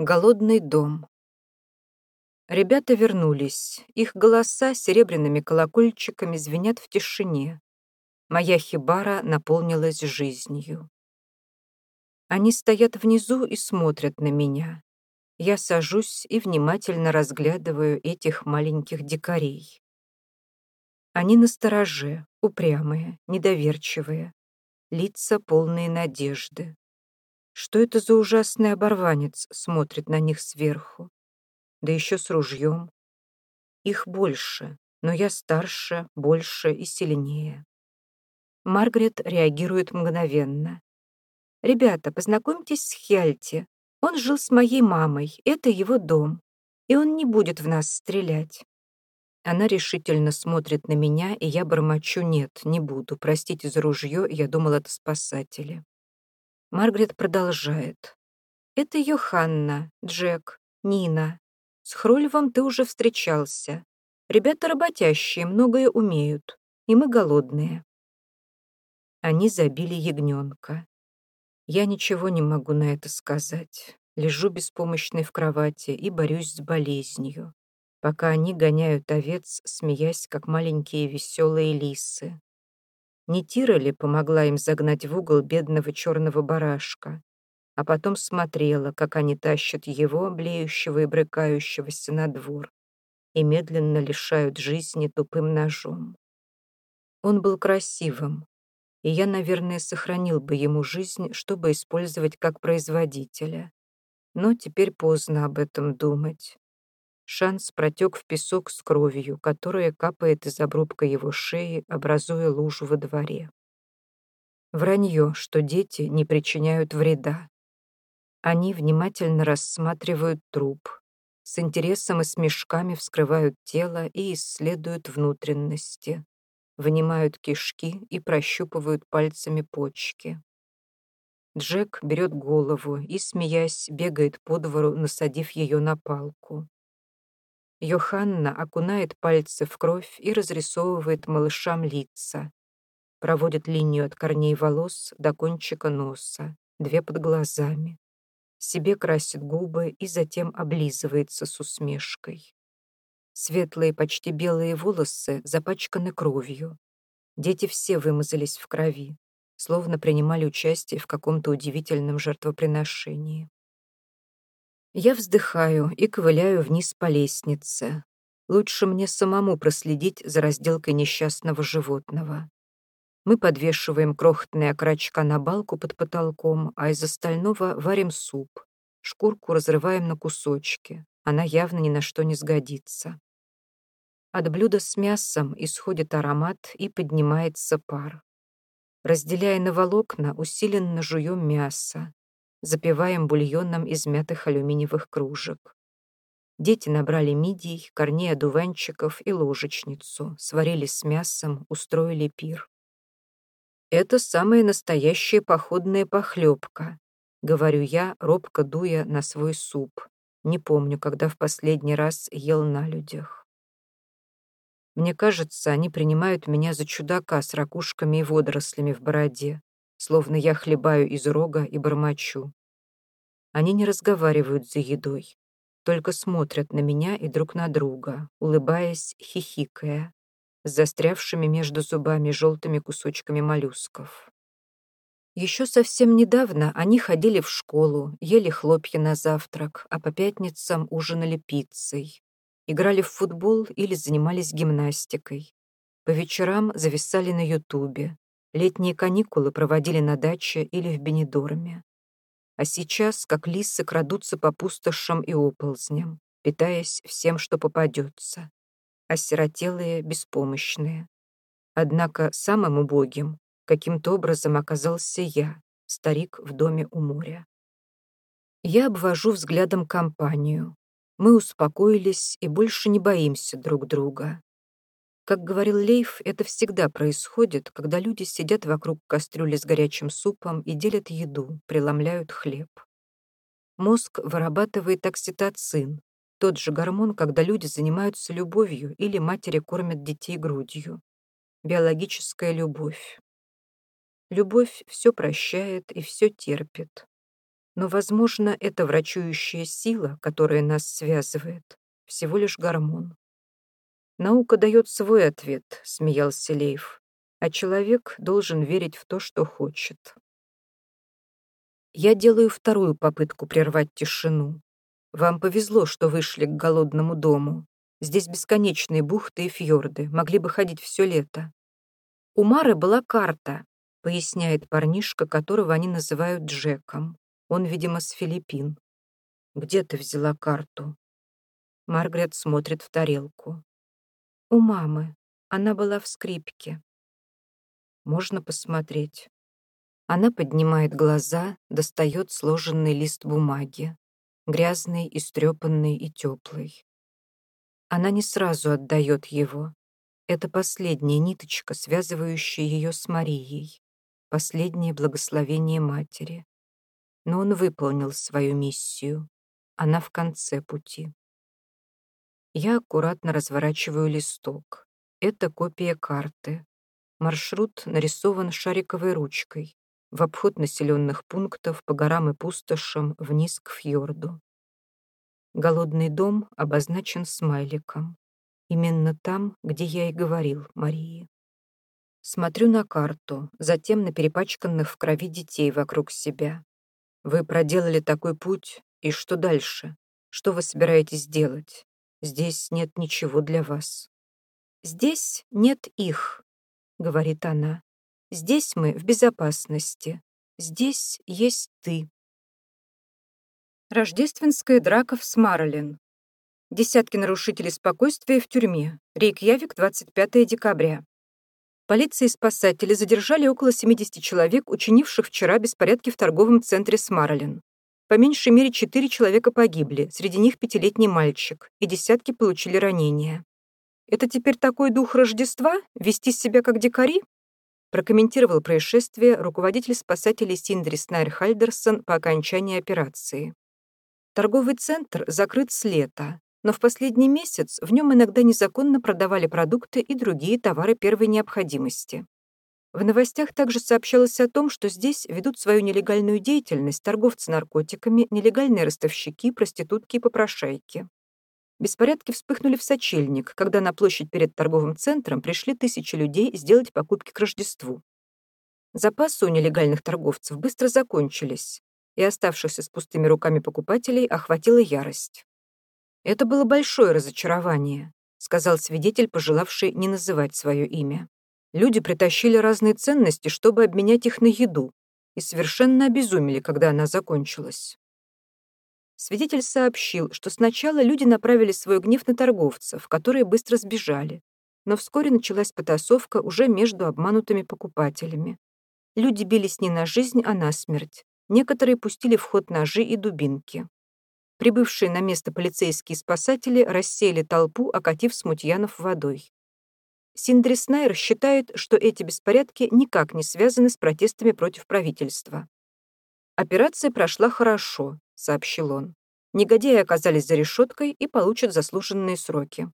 Голодный дом. Ребята вернулись. Их голоса серебряными колокольчиками звенят в тишине. Моя хибара наполнилась жизнью. Они стоят внизу и смотрят на меня. Я сажусь и внимательно разглядываю этих маленьких дикарей. Они настороже, упрямые, недоверчивые, лица полные надежды. Что это за ужасный оборванец смотрит на них сверху? Да еще с ружьем. Их больше, но я старше, больше и сильнее. Маргарет реагирует мгновенно. «Ребята, познакомьтесь с Хельти. Он жил с моей мамой, это его дом, и он не будет в нас стрелять». Она решительно смотрит на меня, и я бормочу «нет, не буду, простите за ружье, я думал, это спасатели». Маргарет продолжает. «Это Йоханна, Джек, Нина. С Хрольвом ты уже встречался. Ребята работящие, многое умеют. И мы голодные». Они забили ягненка. Я ничего не могу на это сказать. Лежу беспомощной в кровати и борюсь с болезнью, пока они гоняют овец, смеясь, как маленькие веселые лисы. Не Тира ли помогла им загнать в угол бедного черного барашка, а потом смотрела, как они тащат его, блеющего и брыкающегося, на двор и медленно лишают жизни тупым ножом. Он был красивым, и я, наверное, сохранил бы ему жизнь, чтобы использовать как производителя. Но теперь поздно об этом думать. Шанс протек в песок с кровью, которая капает из обрубка его шеи, образуя лужу во дворе. Вранье, что дети не причиняют вреда. Они внимательно рассматривают труп, с интересом и смешками вскрывают тело и исследуют внутренности, вынимают кишки и прощупывают пальцами почки. Джек берет голову и, смеясь, бегает по двору, насадив ее на палку. Йоханна окунает пальцы в кровь и разрисовывает малышам лица. Проводит линию от корней волос до кончика носа, две под глазами. Себе красит губы и затем облизывается с усмешкой. Светлые, почти белые волосы запачканы кровью. Дети все вымазались в крови, словно принимали участие в каком-то удивительном жертвоприношении. Я вздыхаю и ковыляю вниз по лестнице. Лучше мне самому проследить за разделкой несчастного животного. Мы подвешиваем крохотные окорочка на балку под потолком, а из остального варим суп. Шкурку разрываем на кусочки. Она явно ни на что не сгодится. От блюда с мясом исходит аромат и поднимается пар. Разделяя на волокна, усиленно жуем мясо, запиваем бульоном из мятых алюминиевых кружек. Дети набрали мидий, корней одуванчиков и ложечницу, сварили с мясом, устроили пир. «Это самая настоящая походная похлебка», — говорю я, робко дуя на свой суп. Не помню, когда в последний раз ел на людях. Мне кажется, они принимают меня за чудака с ракушками и водорослями в бороде, словно я хлебаю из рога и бормочу. Они не разговаривают за едой, только смотрят на меня и друг на друга, улыбаясь, хихикая, с застрявшими между зубами желтыми кусочками моллюсков. Еще совсем недавно они ходили в школу, ели хлопья на завтрак, а по пятницам ужинали пиццей, играли в футбол или занимались гимнастикой. По вечерам зависали на Ютубе, Летние каникулы проводили на даче или в Бенедорме. А сейчас, как лисы, крадутся по пустошам и оползням, питаясь всем, что попадется. Осиротелые, беспомощные. Однако самым убогим каким-то образом оказался я, старик в доме у моря. Я обвожу взглядом компанию. Мы успокоились и больше не боимся друг друга. Как говорил Лейф, это всегда происходит, когда люди сидят вокруг кастрюли с горячим супом и делят еду, преломляют хлеб. Мозг вырабатывает окситоцин, тот же гормон, когда люди занимаются любовью или матери кормят детей грудью. Биологическая любовь. Любовь все прощает и все терпит. Но, возможно, эта врачующая сила, которая нас связывает, всего лишь гормон. «Наука дает свой ответ», — смеялся Лейв, «а человек должен верить в то, что хочет». Я делаю вторую попытку прервать тишину. Вам повезло, что вышли к голодному дому. Здесь бесконечные бухты и фьорды, могли бы ходить все лето. У Мары была карта, поясняет парнишка, которого они называют Джеком. Он, видимо, с Филиппин. Где ты взяла карту? Маргарет смотрит в тарелку. У мамы. Она была в скрипке. Можно посмотреть. Она поднимает глаза, достает сложенный лист бумаги. Грязный, истрепанный и теплый. Она не сразу отдает его. Это последняя ниточка, связывающая ее с Марией. Последнее благословение матери. Но он выполнил свою миссию. Она в конце пути. Я аккуратно разворачиваю листок. Это копия карты. Маршрут нарисован шариковой ручкой в обход населенных пунктов по горам и пустошам вниз к фьорду. Голодный дом обозначен смайликом. Именно там, где я и говорил Марии. Смотрю на карту, затем на перепачканных в крови детей вокруг себя. Вы проделали такой путь, и что дальше? Что вы собираетесь делать? Здесь нет ничего для вас. Здесь нет их, говорит она. Здесь мы в безопасности. Здесь есть ты. Рождественская драка в Смарлен. Десятки нарушителей спокойствия в тюрьме. Рейкьявик, 25 декабря. Полиция и спасатели задержали около 70 человек, учинивших вчера беспорядки в торговом центре Смарлен. По меньшей мере четыре человека погибли, среди них пятилетний мальчик, и десятки получили ранения. «Это теперь такой дух Рождества? Вести себя как дикари?» прокомментировал происшествие руководитель спасателей Синдри Снайр Хальдерсон по окончании операции. Торговый центр закрыт с лета, но в последний месяц в нем иногда незаконно продавали продукты и другие товары первой необходимости. В новостях также сообщалось о том, что здесь ведут свою нелегальную деятельность торговцы наркотиками, нелегальные ростовщики, проститутки и попрошайки. Беспорядки вспыхнули в сочельник, когда на площадь перед торговым центром пришли тысячи людей сделать покупки к Рождеству. Запасы у нелегальных торговцев быстро закончились, и оставшихся с пустыми руками покупателей охватила ярость. «Это было большое разочарование», — сказал свидетель, пожелавший не называть свое имя. «Люди притащили разные ценности, чтобы обменять их на еду, и совершенно обезумели, когда она закончилась». Свидетель сообщил, что сначала люди направили свой гнев на торговцев, которые быстро сбежали, но вскоре началась потасовка уже между обманутыми покупателями. Люди бились не на жизнь, а на смерть, Некоторые пустили в ход ножи и дубинки. Прибывшие на место полицейские спасатели рассеяли толпу, окатив смутьянов водой. Синдри Снайр считает, что эти беспорядки никак не связаны с протестами против правительства. «Операция прошла хорошо», — сообщил он. «Негодяи оказались за решеткой и получат заслуженные сроки».